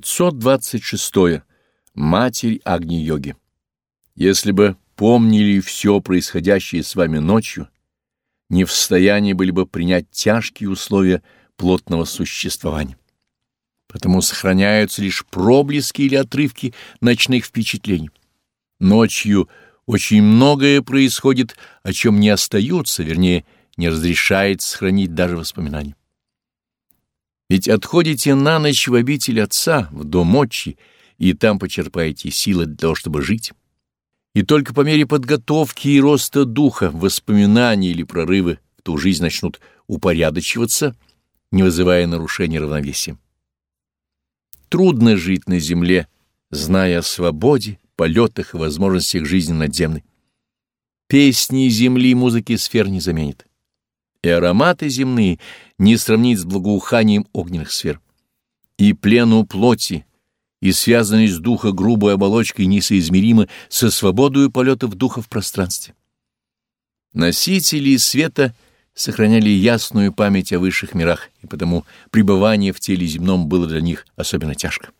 526. Матерь Агни-йоги. Если бы помнили все происходящее с вами ночью, не в состоянии были бы принять тяжкие условия плотного существования. Потому сохраняются лишь проблески или отрывки ночных впечатлений. Ночью очень многое происходит, о чем не остаются, вернее, не разрешает сохранить даже воспоминания. Ведь отходите на ночь в обитель Отца, в дом Отчи, и там почерпаете силы для того, чтобы жить. И только по мере подготовки и роста духа воспоминания или прорывы в ту жизнь начнут упорядочиваться, не вызывая нарушения равновесия. Трудно жить на земле, зная о свободе, полетах и возможностях жизни надземной. Песни земли и музыки сфер не заменит и ароматы земные не сравнить с благоуханием огненных сфер. И плену плоти, и связанность духа грубой оболочкой несоизмеримы со свободою полетов духа в пространстве. Носители света сохраняли ясную память о высших мирах, и потому пребывание в теле земном было для них особенно тяжко.